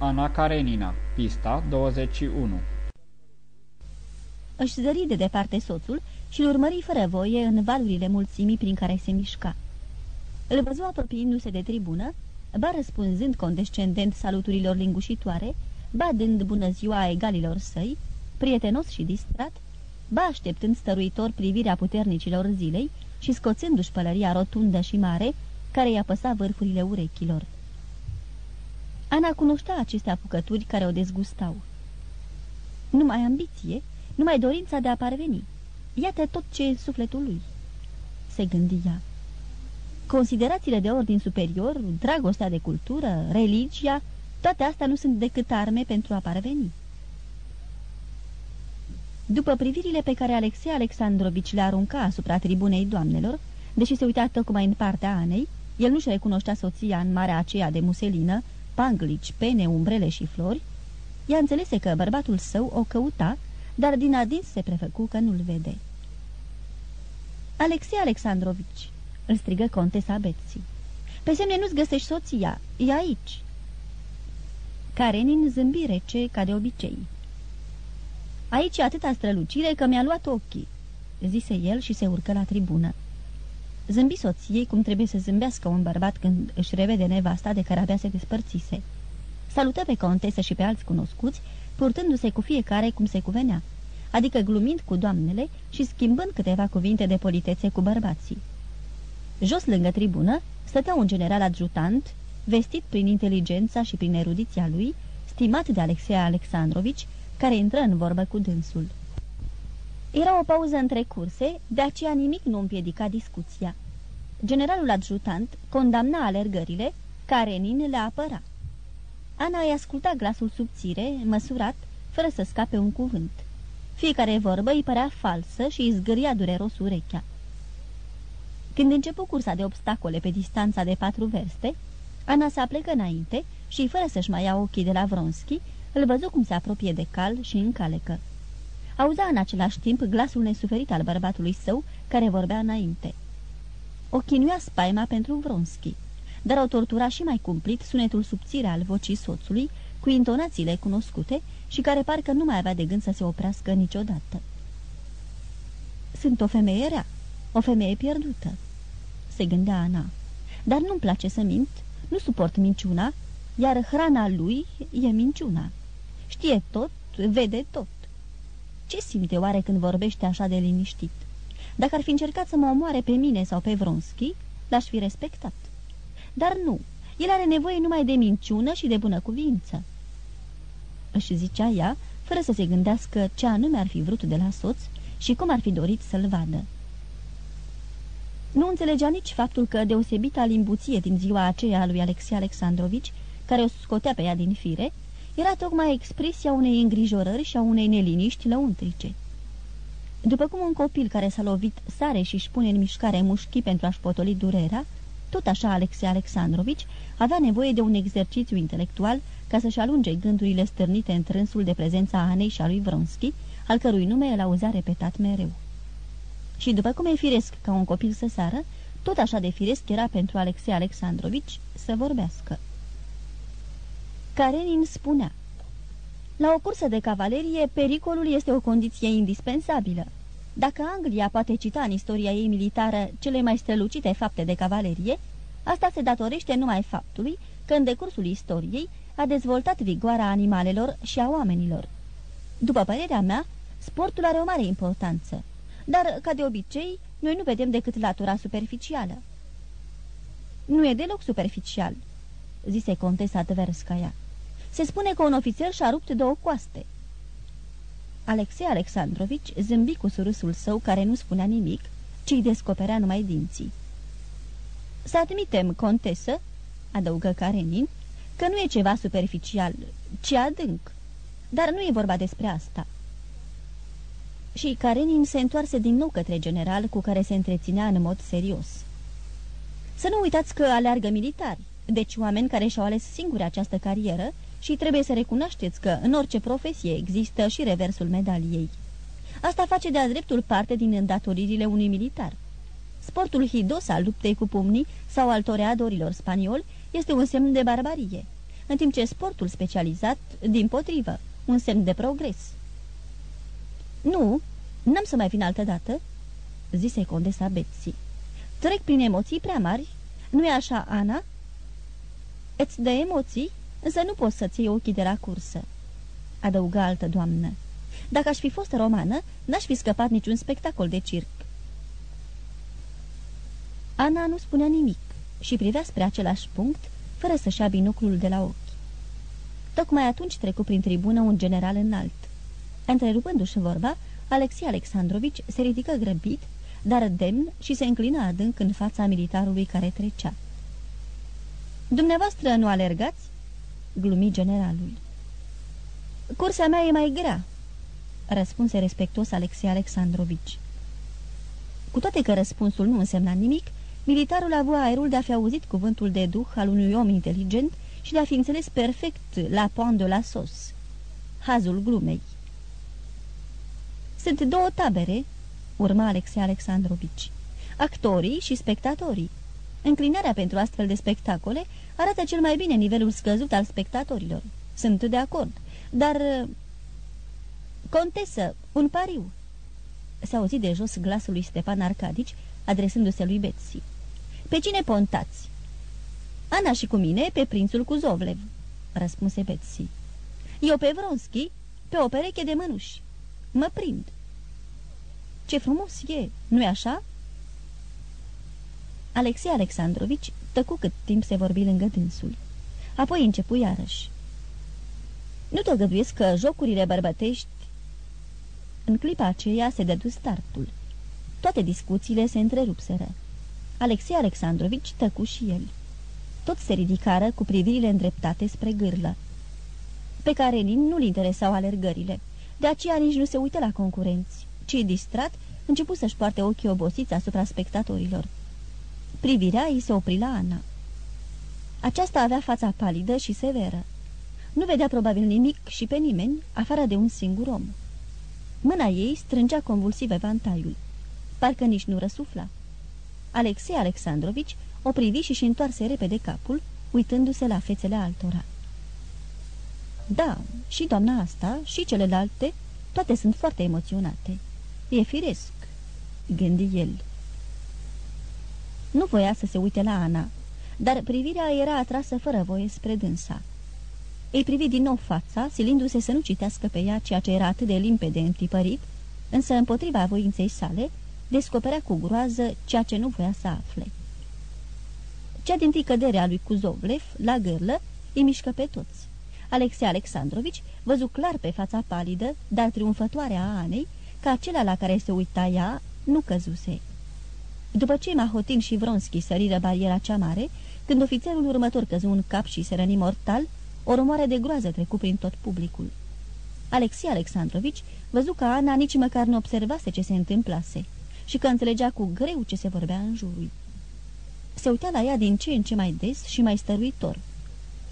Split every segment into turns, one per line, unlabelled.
Ana Karenina, pista 21
Își zări de departe soțul și îl urmări fără voie în valurile mulțimii prin care se mișca. Îl văzu apropiindu-se de tribună, ba răspunzând condescendent saluturilor lingușitoare, ba dând bună ziua egalilor săi, prietenos și distrat, ba așteptând stăruitor privirea puternicilor zilei și scoțându-și pălăria rotundă și mare, care i-a păsat vârfurile urechilor. Ana cunoștea aceste apucături care o dezgustau. Numai ambiție, numai dorința de a parveni. Iată tot ce e în sufletul lui, se gândia. Considerațiile de ordin superior, dragostea de cultură, religia, toate astea nu sunt decât arme pentru a parveni. După privirile pe care Alexei Alexandrovici le arunca asupra tribunei doamnelor, deși se uita tocmai în partea Anei, el nu-și recunoștea soția în marea aceea de muselină, panglici, pene, umbrele și flori, ea înțelese că bărbatul său o căuta, dar din adins se prefăcu că nu-l vede. Alexei Alexandrovici, îl strigă contesa Betsy. Pe semne nu-ți găsești soția, e aici. Karenin zâmbi rece ca de obicei. Aici e atâta strălucire că mi-a luat ochii, zise el și se urcă la tribună. Zâmbi soției cum trebuie să zâmbească un bărbat când își revede nevasta de care abia se despărțise. Salută pe contesă și pe alți cunoscuți, purtându-se cu fiecare cum se cuvenea, adică glumind cu doamnele și schimbând câteva cuvinte de politețe cu bărbații. Jos lângă tribună stătea un general adjutant, vestit prin inteligența și prin erudiția lui, stimat de Alexei Alexandrovici, care intră în vorbă cu dânsul. Era o pauză între curse, de aceea nimic nu împiedica discuția. Generalul adjutant condamna alergările, Karenin le apăra. Ana îi asculta glasul subțire, măsurat, fără să scape un cuvânt. Fiecare vorbă îi părea falsă și îi zgâria dureros urechea. Când începu cursa de obstacole pe distanța de patru verste, Ana se aplecă înainte și, fără să-și mai ia ochii de la Vronski, îl văzu cum se apropie de cal și încalecă. Auza în același timp glasul nesuferit al bărbatului său, care vorbea înainte. O chinuia spaima pentru Vronski, dar o tortura și mai cumplit sunetul subțire al vocii soțului, cu intonațiile cunoscute și care parcă nu mai avea de gând să se oprească niciodată. Sunt o femeie rea, o femeie pierdută, se gândea Ana, dar nu-mi place să mint, nu suport minciuna, iar hrana lui e minciuna. Știe tot, vede tot. Ce simte oare când vorbește așa de liniștit? Dacă ar fi încercat să mă omoare pe mine sau pe Vronski, l-aș fi respectat. Dar nu, el are nevoie numai de minciună și de bună cuvință. Își zicea ea, fără să se gândească ce anume ar fi vrut de la soț și cum ar fi dorit să-l vadă. Nu înțelegea nici faptul că deosebita limbuție din ziua aceea a lui Alexei Alexandrovici, care o scotea pe ea din fire, era tocmai expresia unei îngrijorări și a unei neliniști lăuntrice. După cum un copil care s-a lovit sare și își pune în mișcare mușchii pentru a-și potoli durerea, tot așa Alexei Alexandrovici avea nevoie de un exercițiu intelectual ca să-și alunge gândurile stârnite în trânsul de prezența Anei și a lui Vronski, al cărui nume el auzea repetat mereu. Și după cum e firesc ca un copil să sară, tot așa de firesc era pentru Alexei Alexandrovici să vorbească. Karenin spunea La o cursă de cavalerie, pericolul este o condiție indispensabilă. Dacă Anglia poate cita în istoria ei militară cele mai strălucite fapte de cavalerie, asta se datorește numai faptului că în decursul istoriei a dezvoltat vigoarea animalelor și a oamenilor. După părerea mea, sportul are o mare importanță, dar, ca de obicei, noi nu vedem decât latura superficială. Nu e deloc superficial, zise contesa Tverskaya. Se spune că un ofițer și-a rupt două coaste. Alexei Alexandrovici zâmbi cu surâsul său care nu spunea nimic, ci îi descoperea numai dinții. Să admitem, contesă, adăugă Karenin, că nu e ceva superficial, ci adânc. Dar nu e vorba despre asta. Și Karenin se întoarse din nou către general cu care se întreținea în mod serios. Să nu uitați că aleargă militari, deci oameni care și-au ales singuri această carieră și trebuie să recunoașteți că în orice profesie există și reversul medaliei. Asta face de-a dreptul parte din îndatoririle unui militar. Sportul hidos al luptei cu pumnii sau al toreadorilor spanioli este un semn de barbarie, în timp ce sportul specializat, din potrivă, un semn de progres. Nu, n-am să mai vin altă dată, zise condesa Betsy. Trec prin emoții prea mari, nu-i așa, Ana?" Îți dă emoții, însă nu poți să-ți iei ochii de la cursă," adăuga altă doamnă. Dacă aș fi fost romană, n-aș fi scăpat niciun spectacol de circ." Ana nu spunea nimic și privea spre același punct, fără să-și ia binoclul de la ochi. Tocmai atunci trecu prin tribună un general înalt. Întrerupându-și vorba, Alexei Alexandrovici se ridică grăbit, dar demn și se înclină adânc în fața militarului care trecea. Dumneavoastră nu alergați?" Glumi generalul. Cursa mea e mai grea," răspunse respectuos Alexei Alexandrovici. Cu toate că răspunsul nu însemna nimic, militarul avea aerul de a fi auzit cuvântul de duh al unui om inteligent și de a fi înțeles perfect la point de la sos. Hazul glumei. Sunt două tabere, urma Alexei Alexandrovici. Actorii și spectatorii. Înclinarea pentru astfel de spectacole arată cel mai bine nivelul scăzut al spectatorilor. Sunt de acord, dar... Contesă, un pariu. S-a auzit de jos glasul lui Stepan Arcadici, adresându-se lui Betsy. Pe cine pontați? Ana și cu mine, pe prințul Cuzovlev, răspunse Betsy. Eu pe Vronski, pe o pereche de mânuși. Mă prind. Ce frumos e, nu-i așa?" Alexei Alexandrovici tăcu cât timp se vorbi lângă dânsul. Apoi începu iarăși. Nu te găduiesc că jocurile bărbătești... În clipa aceea se dădu startul. Toate discuțiile se întrerupseră. Alexei Alexandrovici tăcu și el. Toți se ridicară cu privirile îndreptate spre gârlă. Pe care nu-l interesau alergările, de aceea nici nu se uită la concurenți ci distrat, începu să-și poarte ochii obosiți asupra spectatorilor. Privirea îi se opri la Ana. Aceasta avea fața palidă și severă. Nu vedea probabil nimic și pe nimeni, afară de un singur om. Mâna ei strângea convulsiv evantaiul. Parcă nici nu răsufla. Alexei Alexandrovici o privi și-și întoarse repede capul, uitându-se la fețele altora. Da, și doamna asta, și celelalte, toate sunt foarte emoționate. E firesc, gândi el. Nu voia să se uite la Ana, dar privirea era atrasă fără voie spre dânsa. Îi privi din nou fața, silindu-se să nu citească pe ea ceea ce era atât de limpede întipărit, însă împotriva voinței sale, descoperea cu groază ceea ce nu voia să afle. Cea din tâi cădere a lui Cuzovlev, la gârlă, îi mișcă pe toți. Alexei Alexandrovici văzu clar pe fața palidă, dar triumfătoare a Anei, că acela la care se uita ea nu căzuse. După ce Mahotin și Vronski săriră bariera cea mare, când ofițerul următor căzu un cap și se răni mortal, o rumoare de groază trecu prin tot publicul. Alexei Alexandrovici văzu că Ana nici măcar nu observase ce se întâmplase și că înțelegea cu greu ce se vorbea în jurul. Se uita la ea din ce în ce mai des și mai stăruitor.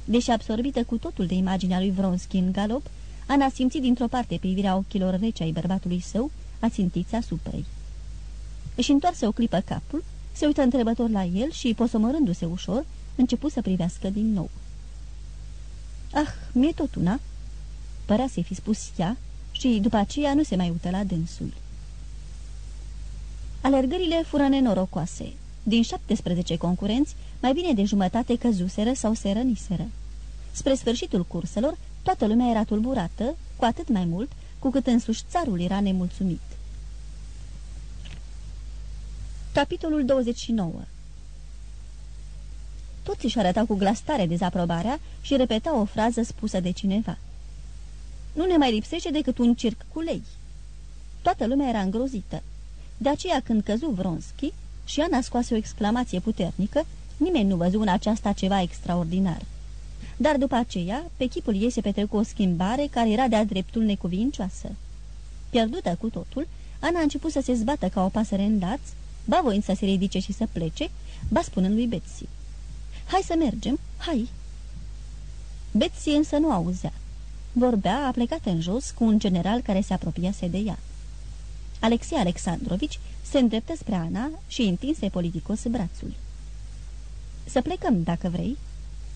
Deși absorbită cu totul de imaginea lui Vronski în galop, Ana simțit dintr-o parte privirea ochilor rece ai bărbatului său, ațintiți asupra ei. Își întoarse o clipă capul, se uită întrebător la el și, posomorându-se ușor, începu să privească din nou. Ah, mi-e tot una!" Părea să-i fi spus ea și după aceea nu se mai uită la dânsul. Alergările fură nenorocoase. Din 17 concurenți, mai bine de jumătate căzuseră sau se răniseră. Spre sfârșitul curselor, Toată lumea era tulburată, cu atât mai mult, cu cât însuși țarul era nemulțumit. Capitolul 29 Toți își arătau cu glas tare dezaprobarea și repetau o frază spusă de cineva. Nu ne mai lipsește decât un circ cu lei. Toată lumea era îngrozită. De aceea când căzu Vronski și Ana scoase o exclamație puternică, nimeni nu văzu în aceasta ceva extraordinar dar după aceea, pe chipul ei se petrecu o schimbare care era de-a dreptul necuvincioasă. Pierdută cu totul, Ana a început să se zbată ca o pasăre în daț, ba voind să se ridice și să plece, ba spunând lui Betsy. Hai să mergem, hai!" Betsy însă nu auzea. Vorbea, a plecat în jos cu un general care se apropiase de ea. Alexei Alexandrovici se îndreptă spre Ana și întinse politicos brațul. Să plecăm, dacă vrei,"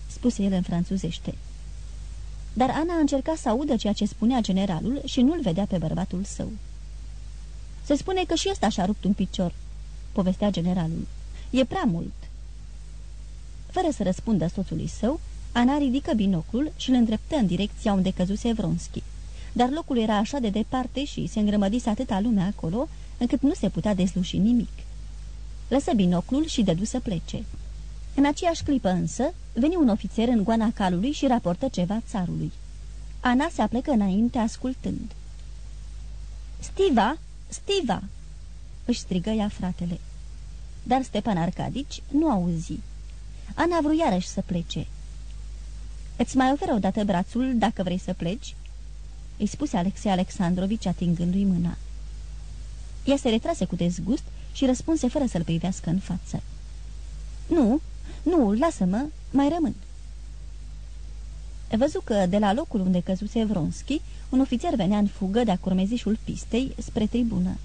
spuse el în franțuzește. dar Ana încerca să audă ceea ce spunea generalul și nu-l vedea pe bărbatul său. Se spune că și ăsta și-a rupt un picior, povestea generalul. E prea mult. Fără să răspundă soțului său, Ana ridică binoclul și îl îndreptă în direcția unde căzuse Vronski. Dar locul era așa de departe și se îngrămădise atâta lume acolo, încât nu se putea desluși nimic. Lăsă binoclul și dădu să plece. În aceeași clipă însă, veni un ofițer în goana calului și raportă ceva țarului. Ana se aplecă înainte ascultând. Stiva! Stiva!" Își strigă ea fratele. Dar Stepan Arcadici nu auzi. Ana vrut iarăși să plece. Îți mai oferă odată brațul dacă vrei să pleci?" îi spuse Alexei Alexandrovici atingându-i mâna. Ea se retrase cu dezgust și răspunse fără să-l privească în față. Nu, nu, lasă-mă, mai rămân." Văzu că de la locul unde căzuse Vronski, un ofițer venea în fugă de-a curmezișul pistei spre tribună.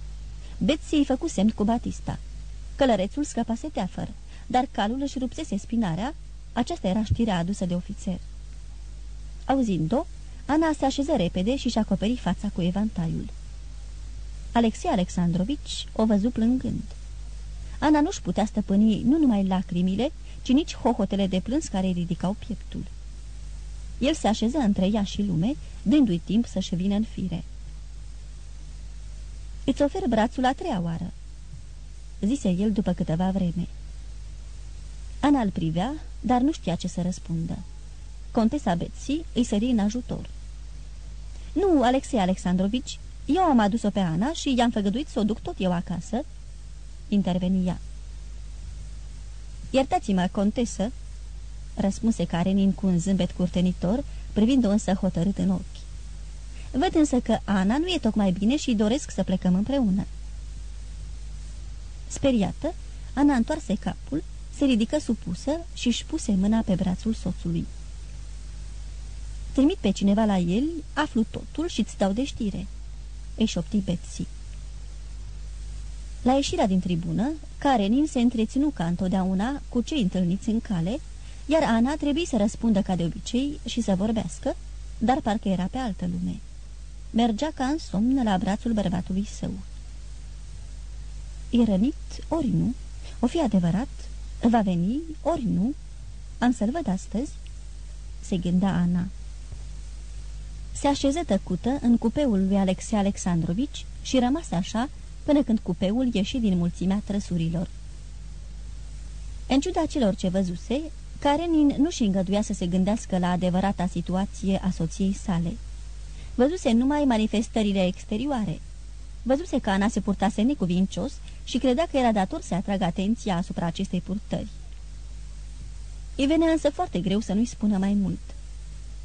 Betsy îi făcu semn cu Batista. Călărețul scăpase teafăr, dar calul își rupsese spinarea, aceasta era știrea adusă de ofițer. Auzind-o, Ana se așeză repede și și acoperi fața cu evantaiul. Alexei Alexandrovici o văzu plângând. Ana nu-și putea stăpâni nu numai lacrimile, ci nici hohotele de plâns care îi ridicau pieptul. El se așeză între ea și lume, dându-i timp să-și vină în fire. Îți ofer brațul a treia oară," zise el după câteva vreme. Ana îl privea, dar nu știa ce să răspundă. Contesa Betsy îi sări în ajutor. Nu, Alexei Alexandrovici, eu am adus-o pe Ana și i-am făgăduit să o duc tot eu acasă." Intervenia. Iertați-mă, contesă," răspunse Karenin cu un zâmbet curtenitor, privind-o însă hotărât în ochi. Văd însă că Ana nu e tocmai bine și doresc să plecăm împreună." Speriată, Ana întoarse capul, se ridică supusă și își puse mâna pe brațul soțului. Trimit pe cineva la el, aflu totul și îți dau de știre," îi șopti Betsy. La ieșirea din tribună, Karenin se întreținu ca întotdeauna cu cei întâlniți în cale, iar Ana trebuie să răspundă ca de obicei și să vorbească, dar parcă era pe altă lume. Mergea ca în somn la brațul bărbatului său. E rănit, ori nu, o fi adevărat, va veni, ori nu, am să-l văd astăzi, se gândea Ana. Se așeză tăcută în cupeul lui Alexei Alexandrovici și rămase așa până când cupeul ieși din mulțimea trăsurilor. În ciuda celor ce văzuse, Karenin nu și îngăduia să se gândească la adevărata situație a soției sale. Văzuse numai manifestările exterioare. Văzuse că Ana se purtase necuvincios și credea că era dator să atragă atenția asupra acestei purtări. Îi venea însă foarte greu să nu-i spună mai mult.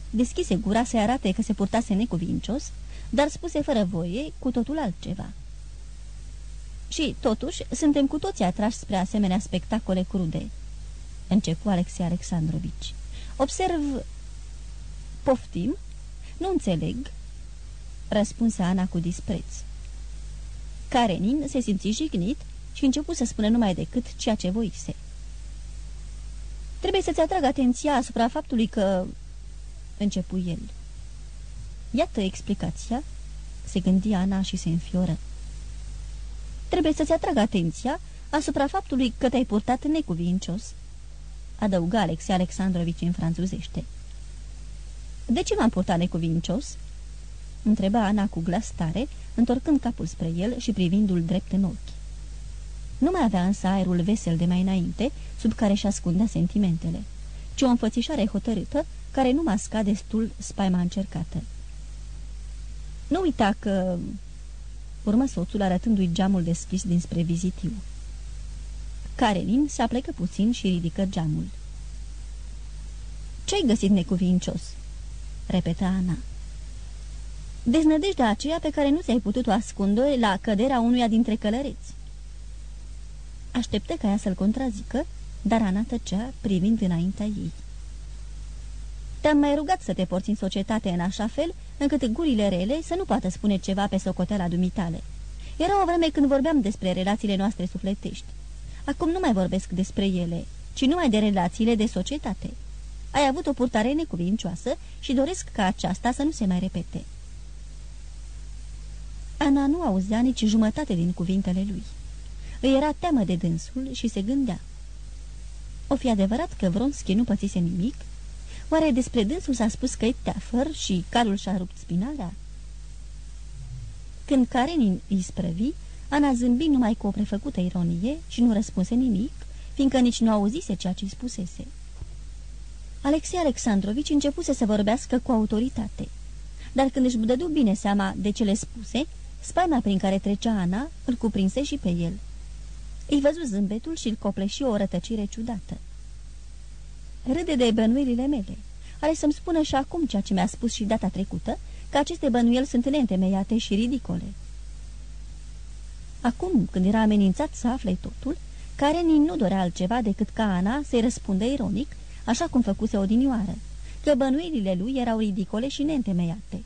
Deschise gura să arate că se purtase necuvincios, dar spuse fără voie cu totul altceva. Și, totuși, suntem cu toții atrași spre asemenea spectacole crude. Începu Alexei Alexandrovici. Observ... Poftim? Nu înțeleg. Răspunse Ana cu dispreț. Karenin se simți jignit și începu să spună numai decât ceea ce voise. Trebuie să-ți atrag atenția asupra faptului că... Începu el. Iată explicația, se gândi Ana și se înfioră. Trebuie să-ți atrag atenția asupra faptului că te-ai purtat necuvincios, adăuga Alexei Alexandrovici în franțuzește. De ce m-am purtat necuvincios?" Întreba Ana cu glas tare, întorcând capul spre el și privindu-l drept în ochi. Nu mai avea însă aerul vesel de mai înainte, sub care și ascundea sentimentele, ci o înfățișare hotărâtă, care nu masca destul spaima încercată. Nu uita că urmă soțul arătându-i geamul deschis dinspre vizitiu. Karenin se aplecă puțin și ridică geamul. Ce-ai găsit necuvincios?" repeta Ana. Deznădejdea aceea pe care nu ți-ai putut-o ascunde la căderea unuia dintre călăreți." Așteptă ca ea să-l contrazică, dar Ana tăcea privind înaintea ei. Te-am mai rugat să te porți în societate în așa fel încât gurile rele să nu poată spune ceva pe socoteala dumitale. Era o vreme când vorbeam despre relațiile noastre sufletești. Acum nu mai vorbesc despre ele, ci numai de relațiile de societate. Ai avut o purtare necuvincioasă și doresc ca aceasta să nu se mai repete." Ana nu auzea nici jumătate din cuvintele lui. Îi era teamă de dânsul și se gândea. O fi adevărat că Vronski nu pățise nimic? Oare despre dânsul s-a spus că e teafăr și calul și-a rupt spinarea? Când Karenin îi sprăvi, Ana zâmbi numai cu o prefăcută ironie și nu răspunse nimic, fiindcă nici nu auzise ceea ce spusese. Alexei Alexandrovici începuse să vorbească cu autoritate, dar când își dădu bine seama de cele spuse, spaima prin care trecea Ana îl cuprinse și pe el. Îi văzu zâmbetul și îl copleși o rătăcire ciudată. Râde de bănuielile mele. Are să-mi spună și acum ceea ce mi-a spus și data trecută, că aceste bănuieli sunt neîntemeiate și ridicole. Acum, când era amenințat să afle totul, Karenin nu dorea altceva decât ca Ana să-i răspundă ironic, așa cum făcuse odinioară, că bănuielile lui erau ridicole și neîntemeiate.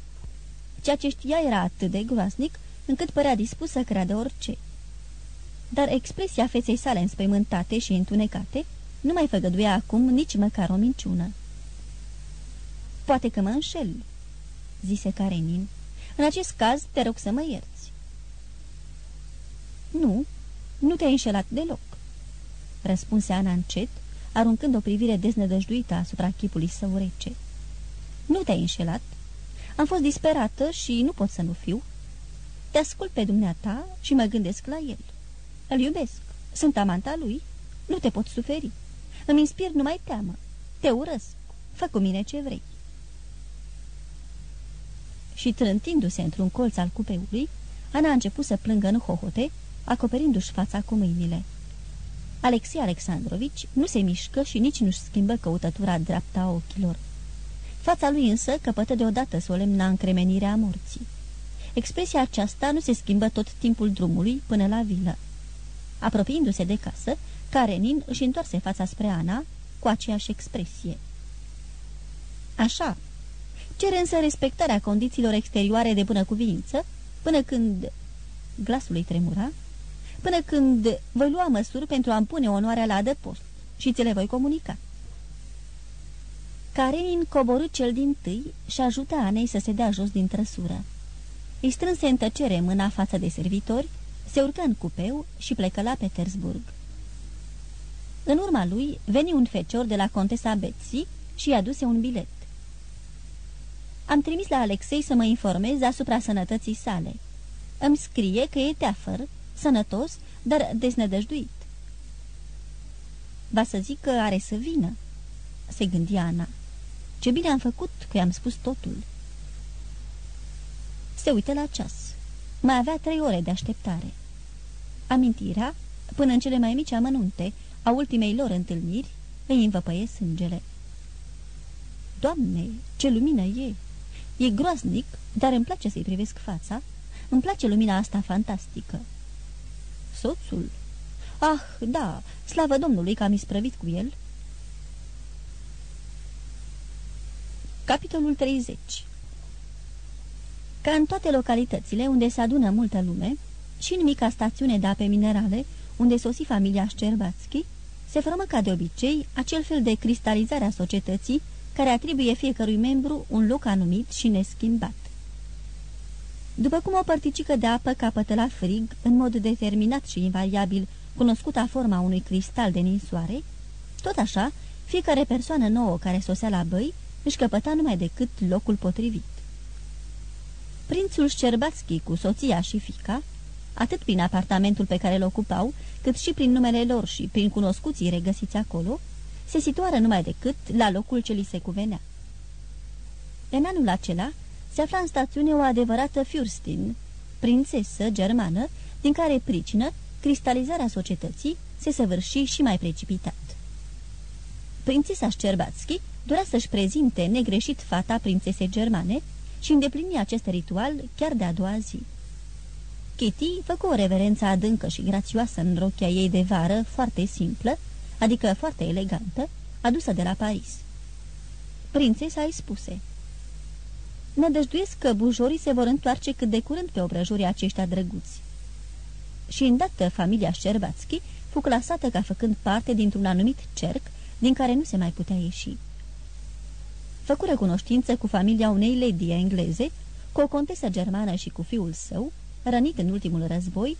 Ceea ce știa era atât de groasnic, încât părea dispus să creadă orice. Dar expresia feței sale înspăimântate și întunecate nu mai făgăduia acum nici măcar o minciună. Poate că mă înșel," zise Karenin. În acest caz te rog să mă ierți." Nu, nu te-ai înșelat deloc," răspunse Ana încet, aruncând o privire deznădăjduită asupra chipului său rece. Nu te-ai înșelat. Am fost disperată și nu pot să nu fiu. Te ascult pe dumneata și mă gândesc la el. Îl iubesc. Sunt amanta lui. Nu te pot suferi. Îmi inspir numai teamă. Te urăsc. Fă cu mine ce vrei. Și trântindu-se într-un colț al cupeului, Ana a început să plângă în hohote, acoperindu-și fața cu mâinile. Alexei Alexandrovici nu se mișcă și nici nu-și schimbă căutătura dreapta a ochilor. Fața lui însă căpătă deodată solemna încremenirea morții. Expresia aceasta nu se schimbă tot timpul drumului până la vilă. Apropiindu-se de casă, Karenin își întoarse fața spre Ana cu aceeași expresie. Așa, cere însă respectarea condițiilor exterioare de bună cuvință, până când... Glasul îi tremura, până când voi lua măsuri pentru a-mi pune onoarea la adăpost și ți le voi comunica. Karenin coborâ cel din tâi și ajută Anei să se dea jos din trăsură. Îi strânse în tăcere mâna față de servitori, se urcă în cupeu și plecă la Petersburg. În urma lui veni un fecior de la contesa Betsy și i-a aduse un bilet. Am trimis la Alexei să mă informez asupra sănătății sale. Îmi scrie că e teafăr, sănătos, dar deznădăjduit. Va să zic că are să vină, se gândea Ana. Ce bine am făcut că i-am spus totul. Se uită la ceas. Mai avea trei ore de așteptare. Amintirea, până în cele mai mici amănunte, a ultimei lor întâlniri, îi învăpăie sângele. Doamne, ce lumină e! E groaznic, dar îmi place să-i privesc fața. Îmi place lumina asta fantastică. Soțul? Ah, da, slavă Domnului că am isprăvit cu el. Capitolul 30 Ca în toate localitățile unde se adună multă lume, și în mica stațiune de ape minerale, unde sosi familia Șcerbațchi, se formă ca de obicei acel fel de cristalizare a societății care atribuie fiecărui membru un loc anumit și neschimbat. După cum o părticică de apă capătă la frig, în mod determinat și invariabil, cunoscuta forma unui cristal de ninsoare, tot așa, fiecare persoană nouă care sosea la băi își căpăta numai decât locul potrivit. Prințul Șcerbațchi cu soția și fica, atât prin apartamentul pe care îl ocupau, cât și prin numele lor și prin cunoscuții regăsiți acolo, se situară numai decât la locul ce li se cuvenea. În anul acela se afla în stațiune o adevărată Fürstin, prințesă germană, din care pricină cristalizarea societății se săvârși și mai precipitat. Prințesa Șcerbațchi dorea să-și prezinte negreșit fata prințesei germane și îndeplini acest ritual chiar de-a doua zi. Kitty făcu o reverență adâncă și grațioasă în rochia ei de vară, foarte simplă, adică foarte elegantă, adusă de la Paris. Prințesa îi spuse Nădăjduiesc că bujorii se vor întoarce cât de curând pe obrăjurii aceștia drăguți. Și îndată familia Șerbațchi fu clasată ca făcând parte dintr-un anumit cerc din care nu se mai putea ieși. Făcură cunoștință cu familia unei lady engleze, cu o contesă germană și cu fiul său, rănit în ultimul război,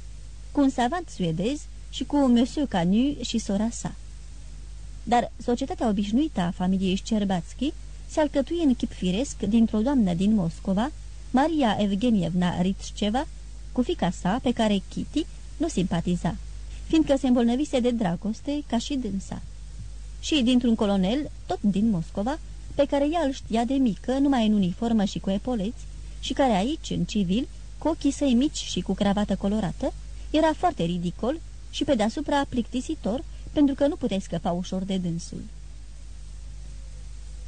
cu un savant suedez și cu Monsieur Canu și sora sa. Dar societatea obișnuită a familiei Șcerbațchi se alcătuie în chip firesc dintr-o doamnă din Moscova, Maria Evgenievna Ritsceva, cu fica sa, pe care Kitty nu simpatiza, fiindcă se îmbolnăvise de dragoste ca și dânsa. Și dintr-un colonel, tot din Moscova, pe care ea îl știa de mică, numai în uniformă și cu epoleți, și care aici, în civil, cu ochii săi mici și cu cravată colorată, era foarte ridicol și pe deasupra plictisitor, pentru că nu puteai scăpa ușor de dânsul.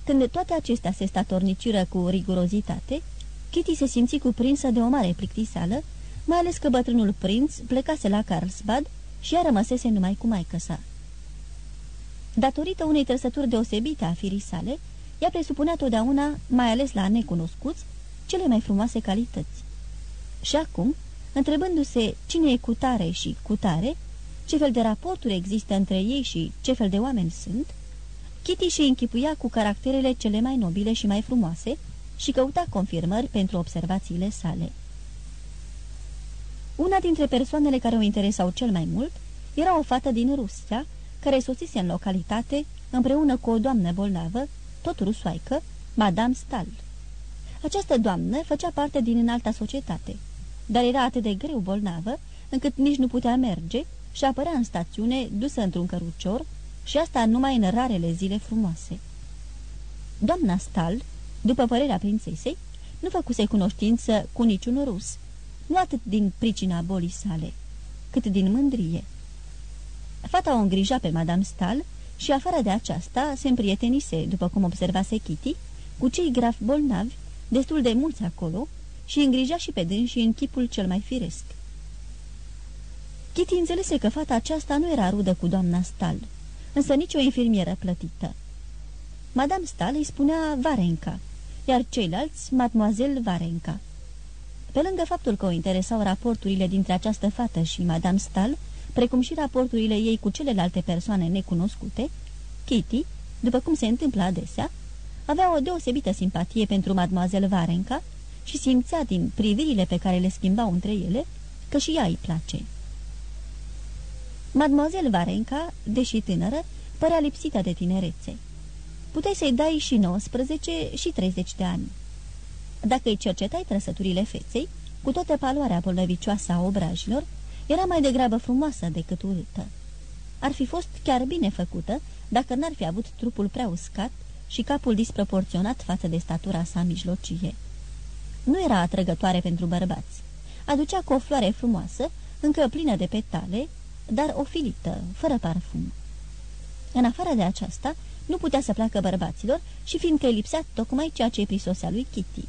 Când toate acestea se statorniciră cu rigurozitate, Kitty se simți cuprinsă de o mare plictiseală, mai ales că bătrânul prinț plecase la Carlsbad și ea rămăsese numai cu maică sa. Datorită unei trăsături deosebite a firii sale, ea presupunea totdeauna, mai ales la necunoscuți, cele mai frumoase calități. Și acum, întrebându-se cine e cutare și cutare, ce fel de raporturi există între ei și ce fel de oameni sunt, Kitty și închipuia cu caracterele cele mai nobile și mai frumoase și căuta confirmări pentru observațiile sale. Una dintre persoanele care o interesau cel mai mult era o fată din Rusia, care sosise în localitate împreună cu o doamnă bolnavă, tot rusoaică, Madame Stahl. Această doamnă făcea parte din înalta societate, dar era atât de greu bolnavă, încât nici nu putea merge și apărea în stațiune dusă într-un cărucior și asta numai în rarele zile frumoase. Doamna Stal, după părerea prințesei, nu făcuse cunoștință cu niciun rus, nu atât din pricina bolii sale, cât din mândrie. Fata o îngrija pe Madame Stal și afară de aceasta se împrietenise, după cum observase Kitty, cu cei grav bolnavi, destul de mulți acolo, și îngrija și pe dânsii în chipul cel mai firesc. Kitty înțelese că fata aceasta nu era rudă cu doamna Stal, însă nici o infirmieră plătită. Madame Stal îi spunea Varenca, iar ceilalți Mademoiselle Varenca. Pe lângă faptul că o interesau raporturile dintre această fată și Madame Stal, precum și raporturile ei cu celelalte persoane necunoscute, Kitty, după cum se întâmplă adesea, avea o deosebită simpatie pentru Mademoiselle Varenca și simțea din privirile pe care le schimbau între ele că și ea îi place. Mademoiselle Varenca, deși tânără, părea lipsită de tinerețe. Puteai să-i dai și 19 și 30 de ani. Dacă îi cercetai trăsăturile feței, cu toată paloarea bolnăvicioasă a obrajilor, era mai degrabă frumoasă decât urâtă. Ar fi fost chiar bine făcută dacă n-ar fi avut trupul prea uscat și capul disproporționat față de statura sa mijlocie. Nu era atrăgătoare pentru bărbați. Aducea cu o floare frumoasă, încă plină de petale, dar ofilită, fără parfum. În afară de aceasta, nu putea să placă bărbaților și fiindcă îi lipsea tocmai ceea ce îi prisosea lui Kitty.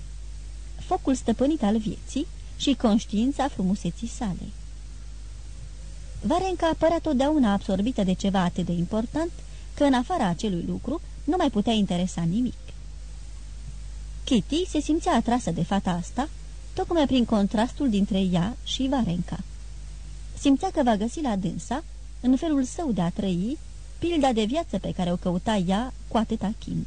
Focul stăpânit al vieții și conștiința frumuseții sale. Varenca părea totdeauna absorbită de ceva atât de important, că în afara acelui lucru nu mai putea interesa nimic. Kitty se simțea atrasă de fata asta, tocmai prin contrastul dintre ea și Varenca. Simțea că va găsi la dânsa, în felul său de a trăi, pilda de viață pe care o căuta ea cu atâta chin.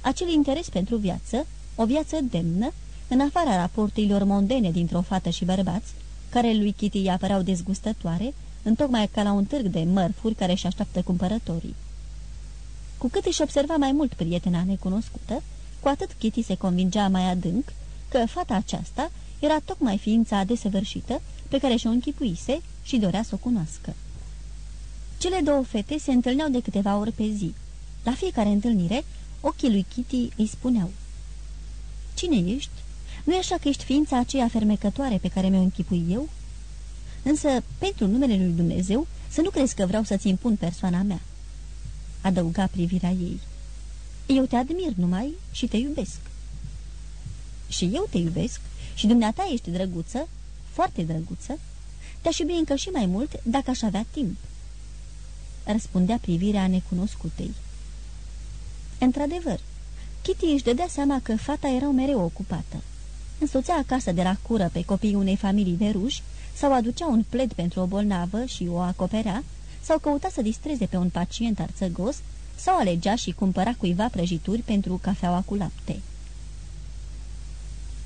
Acel interes pentru viață, o viață demnă, în afara raporturilor mondene dintr-o fată și bărbați, care lui Kitty îi apăreau dezgustătoare, întocmai ca la un târg de mărfuri care își așteaptă cumpărătorii. Cu cât își observa mai mult prietena necunoscută, cu atât Kitty se convingea mai adânc că fata aceasta era tocmai ființa desăvârșită pe care și-o închipuise și dorea să o cunoască. Cele două fete se întâlneau de câteva ori pe zi. La fiecare întâlnire, ochii lui Kitty îi spuneau Cine ești? Nu e așa că ești ființa aceea fermecătoare pe care mi-o închipui eu? Însă, pentru numele lui Dumnezeu, să nu crezi că vreau să-ți impun persoana mea." Adăuga privirea ei. Eu te admir numai și te iubesc." Și eu te iubesc și dumneata ești drăguță, foarte drăguță. Te-aș iubi încă și mai mult dacă aș avea timp." Răspundea privirea necunoscutei. Într-adevăr, Kitty își dădea seama că fata era mereu ocupată însoțea acasă de la cură pe copiii unei familii de ruși, sau aducea un pled pentru o bolnavă și o acoperea, sau căuta să distreze pe un pacient arțăgos, sau alegea și cumpăra cuiva prăjituri pentru cafeaua cu lapte.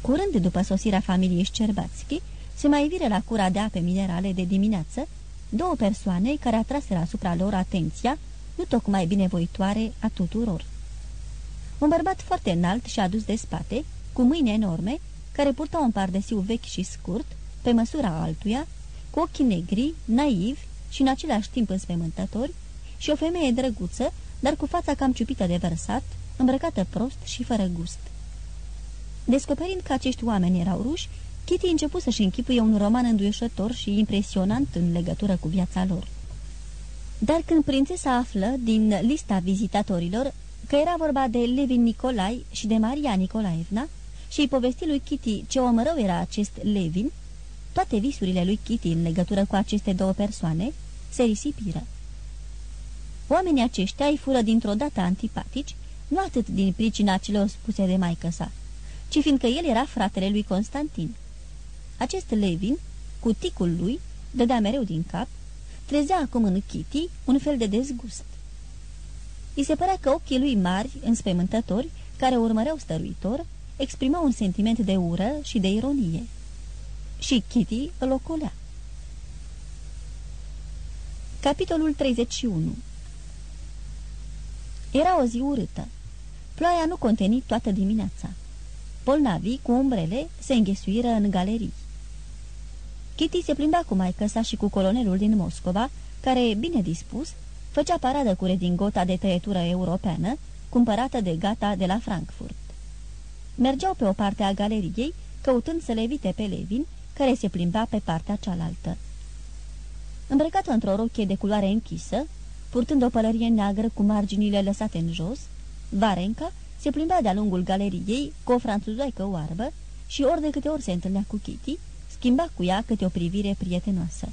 Curând după sosirea familiei Șcerbațchi, se mai vire la cura de ape minerale de dimineață două persoane care atraseră asupra lor atenția, nu tocmai binevoitoare a tuturor. Un bărbat foarte înalt și adus de spate, cu mâini enorme, care purta un pardesiu vechi și scurt, pe măsura altuia, cu ochii negri, naivi și în același timp înspemântători, și o femeie drăguță, dar cu fața cam ciupită de versat, îmbrăcată prost și fără gust. Descoperind că acești oameni erau ruși, Kitty început să-și închipuie un roman înduioșător și impresionant în legătură cu viața lor. Dar când prințesa află, din lista vizitatorilor, că era vorba de Levin Nicolai și de Maria Nicolaevna, și îi povesti lui Kitty ce om rău era acest Levin, toate visurile lui Kitty în legătură cu aceste două persoane se risipiră. Oamenii aceștia îi fură dintr-o dată antipatici, nu atât din pricina celor spuse de maică sa, ci fiindcă el era fratele lui Constantin. Acest Levin, cu ticul lui, dădea mereu din cap, trezea acum în Kitty un fel de dezgust. I se părea că ochii lui mari, înspăimântători, care urmăreau stăruitor, exprimau un sentiment de ură și de ironie. Și Kitty îl ocolea. Capitolul 31 Era o zi urâtă. Ploaia nu conteni toată dimineața. Polnavii, cu umbrele, se înghesuiră în galerii. Kitty se plimba cu maică sa și cu colonelul din Moscova, care, bine dispus, făcea paradă cu redingota de tăietură europeană, cumpărată de gata de la Frankfurt. Mergeau pe o parte a galeriei, căutând să le evite pe Levin, care se plimba pe partea cealaltă. Îmbrăcată într-o rochie de culoare închisă, purtând o pălărie neagră cu marginile lăsate în jos, Varenca se plimba de-a lungul galeriei cu o franțuzoică oarbă și ori de câte ori se întâlnea cu Kitty, schimba cu ea câte o privire prietenoasă.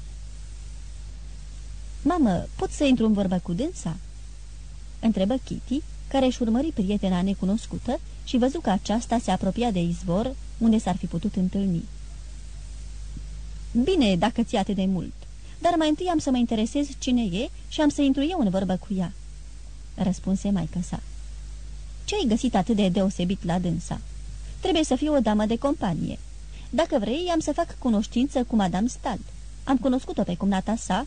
Mamă, pot să intru în vorbă cu dânsa?" întrebă Kitty, care își urmări prietena necunoscută și văzu că aceasta se apropia de izvor unde s-ar fi putut întâlni. Bine, dacă ți atât de mult, dar mai întâi am să mă interesez cine e și am să intru eu în vorbă cu ea," răspunse maică sa. Ce ai găsit atât de deosebit la dânsa? Trebuie să fie o damă de companie. Dacă vrei, am să fac cunoștință cu Madame Stal. Am cunoscut-o pe cumnata sa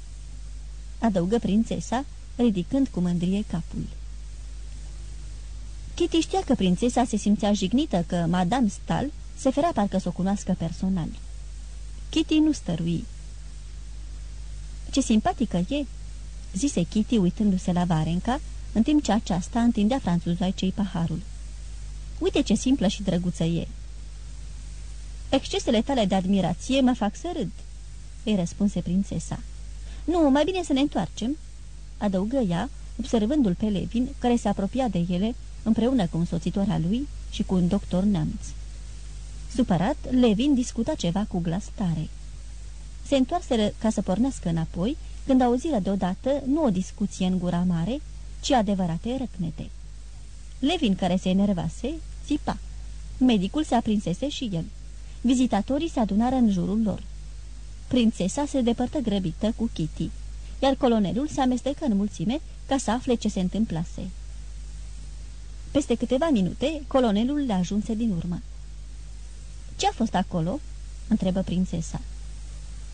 adăugă prințesa, ridicând cu mândrie capul. Kitty știa că prințesa se simțea jignită că Madame Stal se ferea parcă să o cunoască personal. Kitty nu stărui. Ce simpatică e!" zise Kitty uitându-se la Varenca, în timp ce aceasta întindea franțuzoicei paharul. Uite ce simplă și drăguță e!" Excesele tale de admirație mă fac să râd," îi răspunse prințesa. Nu, mai bine să ne întoarcem," adăugă ea, observându-l pe Levin, care se apropia de ele, împreună cu însoțitora lui și cu un doctor neamț. Supărat, Levin discuta ceva cu glas tare. Se întoarseră ca să pornească înapoi, când auziră deodată nu o discuție în gura mare, ci adevărate răcnete. Levin, care se enervase, țipa. Medicul se aprinsese și el. Vizitatorii se adunară în jurul lor. Prințesa se depărtă grăbită cu Kitty, iar colonelul se amestecă în mulțime ca să afle ce se întâmplase. Peste câteva minute, colonelul le ajunse din urmă. Ce a fost acolo?" întrebă prințesa.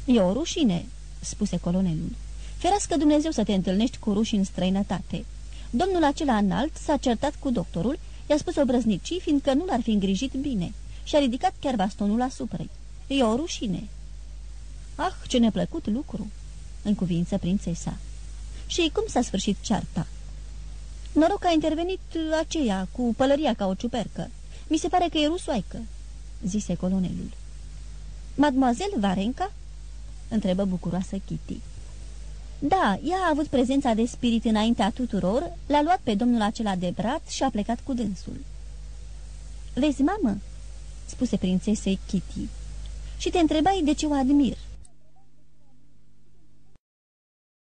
E o rușine," spuse colonelul. Ferească Dumnezeu să te întâlnești cu ruși în străinătate. Domnul acela înalt s-a certat cu doctorul, i-a spus obrăznicii, fiindcă nu l-ar fi îngrijit bine, și a ridicat chiar bastonul asupra E o rușine." Ah, ce neplăcut lucru!" în cuvință prințesa. Și cum s-a sfârșit cearta?" Noroc că a intervenit aceea cu pălăria ca o ciupercă. Mi se pare că e rusoaică," zise colonelul. Mademoiselle Varenca?" întrebă bucuroasă Kitty. Da, ea a avut prezența de spirit înaintea tuturor, l-a luat pe domnul acela de brat și a plecat cu dânsul. Vezi, mamă?" spuse prințesei Kitty. Și te întrebai de ce o admir."